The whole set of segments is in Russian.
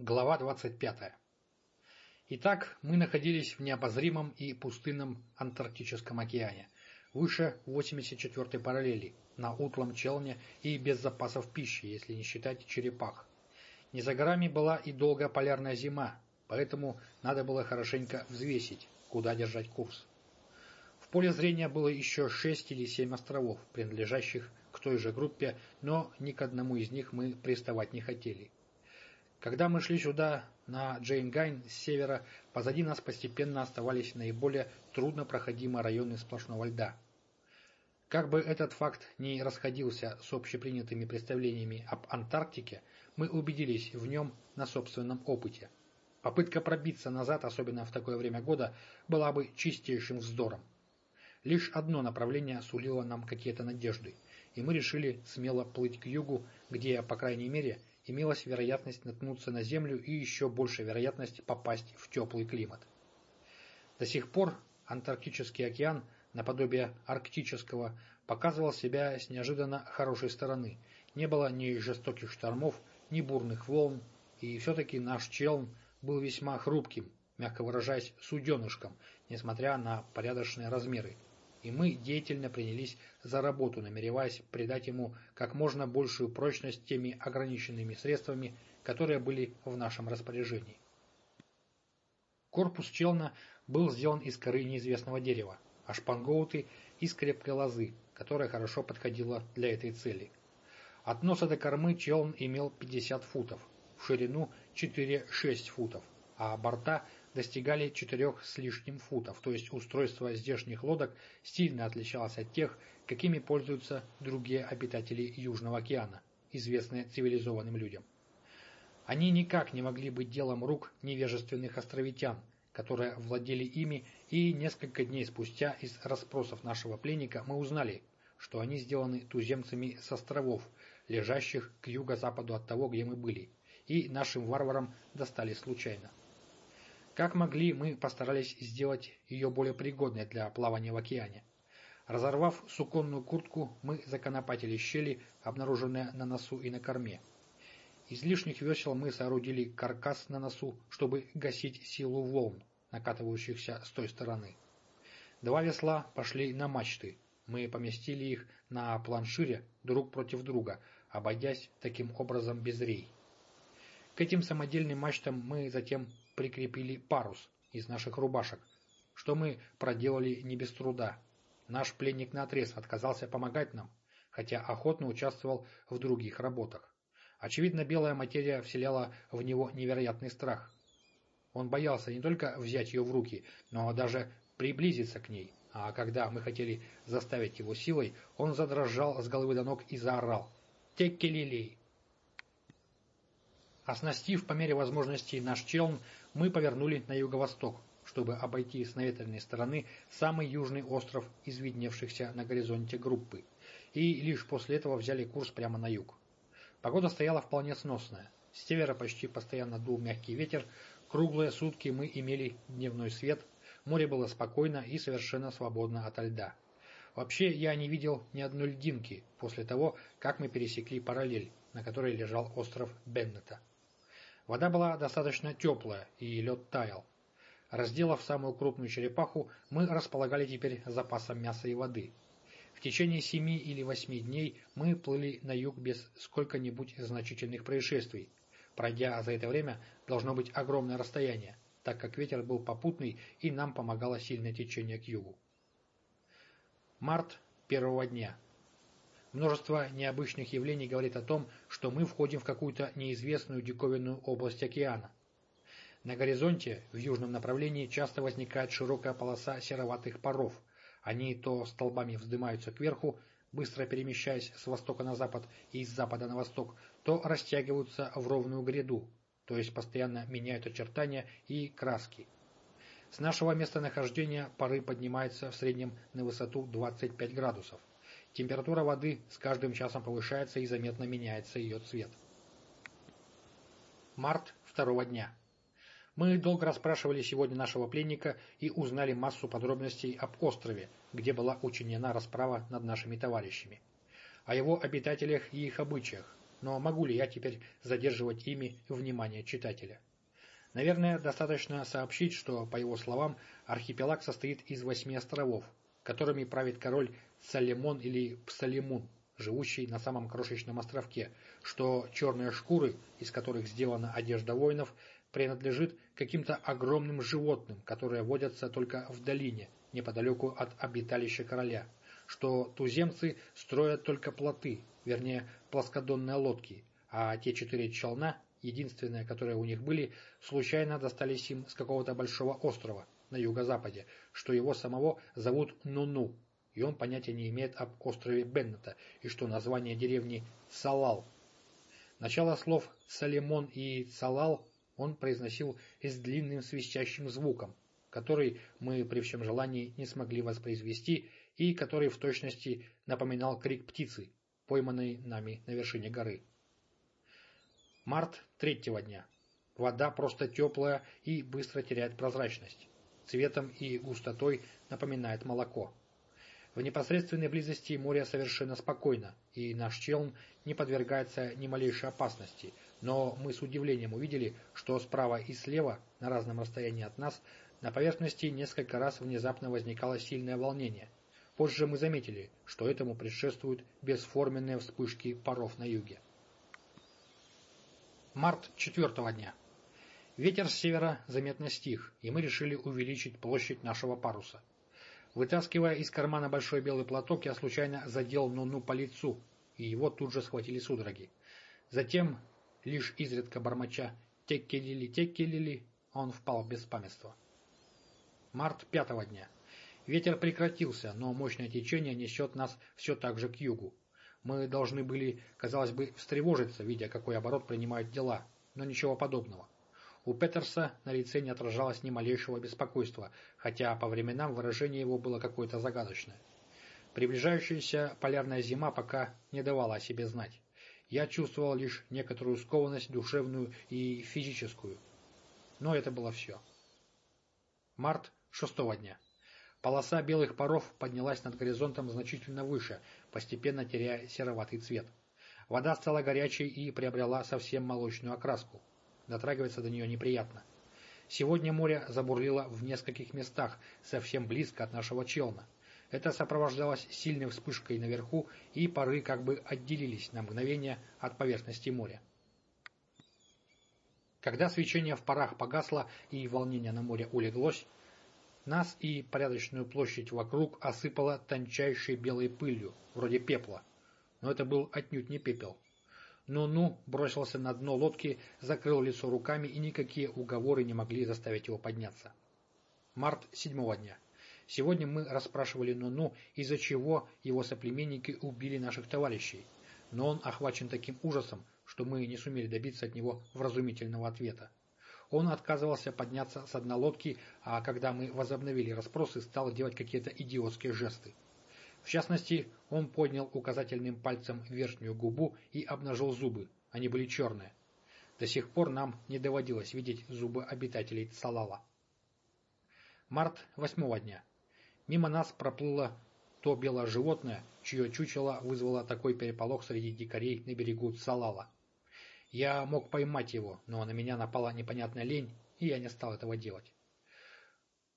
Глава 25. Итак, мы находились в необозримом и пустынном Антарктическом океане, выше 84-й параллели, на утлом челне и без запасов пищи, если не считать черепах. Не за горами была и долгая полярная зима, поэтому надо было хорошенько взвесить, куда держать курс. В поле зрения было еще шесть или семь островов, принадлежащих к той же группе, но ни к одному из них мы приставать не хотели. Когда мы шли сюда, на Джейнгайн с севера, позади нас постепенно оставались наиболее труднопроходимые районы сплошного льда. Как бы этот факт не расходился с общепринятыми представлениями об Антарктике, мы убедились в нем на собственном опыте. Попытка пробиться назад, особенно в такое время года, была бы чистейшим вздором. Лишь одно направление сулило нам какие-то надежды, и мы решили смело плыть к югу, где, по крайней мере, имелась вероятность наткнуться на Землю и еще большая вероятность попасть в теплый климат. До сих пор Антарктический океан, наподобие арктического, показывал себя с неожиданно хорошей стороны. Не было ни жестоких штормов, ни бурных волн, и все-таки наш челн был весьма хрупким, мягко выражаясь, суденышком, несмотря на порядочные размеры и мы деятельно принялись за работу, намереваясь придать ему как можно большую прочность теми ограниченными средствами, которые были в нашем распоряжении. Корпус челна был сделан из коры неизвестного дерева, а шпангоуты – из крепкой лозы, которая хорошо подходила для этой цели. От носа до кормы челн имел 50 футов, в ширину 4-6 футов, а борта достигали четырех с лишним футов, то есть устройство здешних лодок сильно отличалось от тех, какими пользуются другие обитатели Южного океана, известные цивилизованным людям. Они никак не могли быть делом рук невежественных островитян, которые владели ими, и несколько дней спустя из расспросов нашего пленника мы узнали, что они сделаны туземцами с островов, лежащих к юго-западу от того, где мы были, и нашим варварам достали случайно. Как могли, мы постарались сделать ее более пригодной для плавания в океане. Разорвав суконную куртку, мы законопатили щели, обнаруженные на носу и на корме. Из лишних весел мы соорудили каркас на носу, чтобы гасить силу волн, накатывающихся с той стороны. Два весла пошли на мачты. Мы поместили их на планшире друг против друга, обойдясь таким образом без рей. К этим самодельным мачтам мы затем прикрепили парус из наших рубашек, что мы проделали не без труда. Наш пленник наотрез отказался помогать нам, хотя охотно участвовал в других работах. Очевидно, белая материя вселяла в него невероятный страх. Он боялся не только взять ее в руки, но даже приблизиться к ней, а когда мы хотели заставить его силой, он задрожал с головы до ног и заорал «Текки-лилей!». Оснастив по мере возможностей наш челн, мы повернули на юго-восток, чтобы обойти с наветренной стороны самый южный остров из видневшихся на горизонте группы, и лишь после этого взяли курс прямо на юг. Погода стояла вполне сносная. С севера почти постоянно дул мягкий ветер, круглые сутки мы имели дневной свет, море было спокойно и совершенно свободно ото льда. Вообще я не видел ни одной льдинки после того, как мы пересекли параллель, на которой лежал остров Беннета. Вода была достаточно теплая, и лед таял. Разделав самую крупную черепаху, мы располагали теперь запасом мяса и воды. В течение семи или восьми дней мы плыли на юг без сколько-нибудь значительных происшествий. Пройдя за это время, должно быть огромное расстояние, так как ветер был попутный и нам помогало сильное течение к югу. Март первого дня. Множество необычных явлений говорит о том, что мы входим в какую-то неизвестную диковинную область океана. На горизонте, в южном направлении, часто возникает широкая полоса сероватых паров. Они то столбами вздымаются кверху, быстро перемещаясь с востока на запад и с запада на восток, то растягиваются в ровную гряду, то есть постоянно меняют очертания и краски. С нашего местонахождения пары поднимаются в среднем на высоту 25 градусов. Температура воды с каждым часом повышается и заметно меняется ее цвет. Март второго дня. Мы долго расспрашивали сегодня нашего пленника и узнали массу подробностей об острове, где была учинена расправа над нашими товарищами. О его обитателях и их обычаях. но могу ли я теперь задерживать ими внимание читателя? Наверное, достаточно сообщить, что, по его словам, архипелаг состоит из восьми островов, которыми правит король Салемон или Псалемун, живущий на самом крошечном островке, что черные шкуры, из которых сделана одежда воинов, принадлежит каким-то огромным животным, которые водятся только в долине, неподалеку от обиталища короля, что туземцы строят только плоты, вернее плоскодонные лодки, а те четыре челна, единственные, которые у них были, случайно достались им с какого-то большого острова на юго-западе, что его самого зовут Нуну, и он понятия не имеет об острове Беннета, и что название деревни Салал. Начало слов Салемон и Салал он произносил с длинным свистящим звуком, который мы при всем желании не смогли воспроизвести и который в точности напоминал крик птицы, пойманной нами на вершине горы. Март третьего дня. Вода просто теплая и быстро теряет прозрачность. Цветом и густотой напоминает молоко. В непосредственной близости море совершенно спокойно, и наш челн не подвергается ни малейшей опасности, но мы с удивлением увидели, что справа и слева, на разном расстоянии от нас, на поверхности несколько раз внезапно возникало сильное волнение. Позже мы заметили, что этому предшествуют бесформенные вспышки паров на юге. Март четвертого дня. Ветер с севера заметно стих, и мы решили увеличить площадь нашего паруса. Вытаскивая из кармана большой белый платок, я случайно задел Нуну по лицу, и его тут же схватили судороги. Затем, лишь изредка бормоча «теккелили, теккелили», он впал в беспамятство. Март пятого дня. Ветер прекратился, но мощное течение несет нас все так же к югу. Мы должны были, казалось бы, встревожиться, видя, какой оборот принимают дела, но ничего подобного. У Петерса на лице не отражалось ни малейшего беспокойства, хотя по временам выражение его было какое-то загадочное. Приближающаяся полярная зима пока не давала о себе знать. Я чувствовал лишь некоторую скованность душевную и физическую. Но это было все. Март шестого дня. Полоса белых паров поднялась над горизонтом значительно выше, постепенно теряя сероватый цвет. Вода стала горячей и приобрела совсем молочную окраску. Дотрагиваться до нее неприятно. Сегодня море забурлило в нескольких местах, совсем близко от нашего челна. Это сопровождалось сильной вспышкой наверху, и пары как бы отделились на мгновение от поверхности моря. Когда свечение в парах погасло и волнение на море улеглось, нас и порядочную площадь вокруг осыпало тончайшей белой пылью, вроде пепла. Но это был отнюдь не пепел. Ну-ну бросился на дно лодки, закрыл лицо руками, и никакие уговоры не могли заставить его подняться. Март седьмого дня. Сегодня мы расспрашивали Ну-Ну, из-за чего его соплеменники убили наших товарищей. Но он охвачен таким ужасом, что мы не сумели добиться от него вразумительного ответа. Он отказывался подняться с одной лодки, а когда мы возобновили расспросы, стал делать какие-то идиотские жесты. В частности, он поднял указательным пальцем верхнюю губу и обнажил зубы. Они были черные. До сих пор нам не доводилось видеть зубы обитателей Салала. Март восьмого дня. Мимо нас проплыло то белое животное, чье чучело вызвало такой переполох среди дикарей на берегу Салала. Я мог поймать его, но на меня напала непонятная лень, и я не стал этого делать.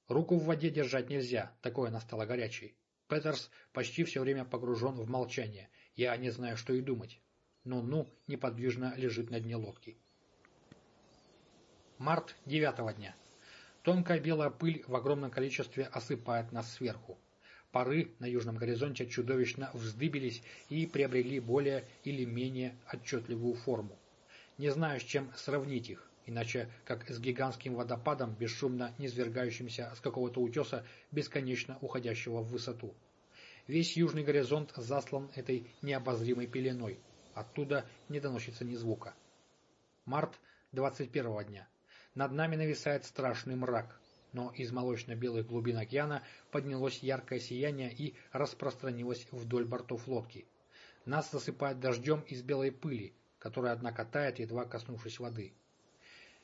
Руку в воде держать нельзя, такое она стала горячей. Петерс почти все время погружен в молчание. Я не знаю, что и думать. Но ну неподвижно лежит на дне лодки. Март девятого дня. Тонкая белая пыль в огромном количестве осыпает нас сверху. Пары на южном горизонте чудовищно вздыбились и приобрели более или менее отчетливую форму. Не знаю, с чем сравнить их, иначе как с гигантским водопадом, бесшумно низвергающимся с какого-то утеса, бесконечно уходящего в высоту. Весь южный горизонт заслан этой необозримой пеленой. Оттуда не доносится ни звука. Март 21 дня. Над нами нависает страшный мрак, но из молочно-белых глубин океана поднялось яркое сияние и распространилось вдоль бортов лодки. Нас засыпает дождем из белой пыли, которая, однако, тает, едва коснувшись воды.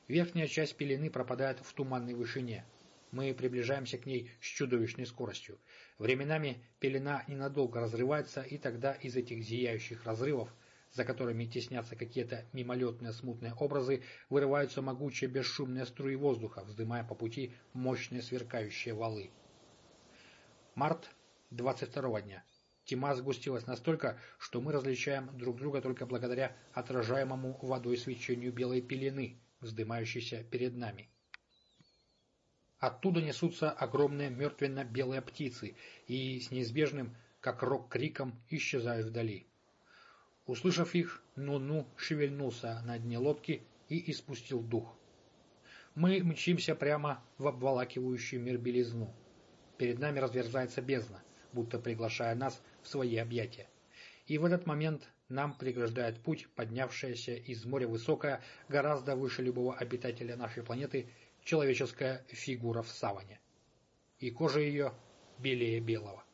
Верхняя часть пелены пропадает в туманной вышине. Мы приближаемся к ней с чудовищной скоростью. Временами пелена ненадолго разрывается, и тогда из этих зияющих разрывов за которыми теснятся какие-то мимолетные смутные образы, вырываются могучие бесшумные струи воздуха, вздымая по пути мощные сверкающие валы. Март 22 дня. Тьма сгустилась настолько, что мы различаем друг друга только благодаря отражаемому водой свечению белой пелены, вздымающейся перед нами. Оттуда несутся огромные мертвенно-белые птицы и с неизбежным, как рок криком, исчезают вдали. Услышав их, Ну-Ну шевельнулся на дне лодки и испустил дух. Мы мчимся прямо в обволакивающую мир белизну. Перед нами разверзается бездна, будто приглашая нас в свои объятия. И в этот момент нам преграждает путь поднявшаяся из моря высокая, гораздо выше любого обитателя нашей планеты, человеческая фигура в саване. И кожа ее белее белого.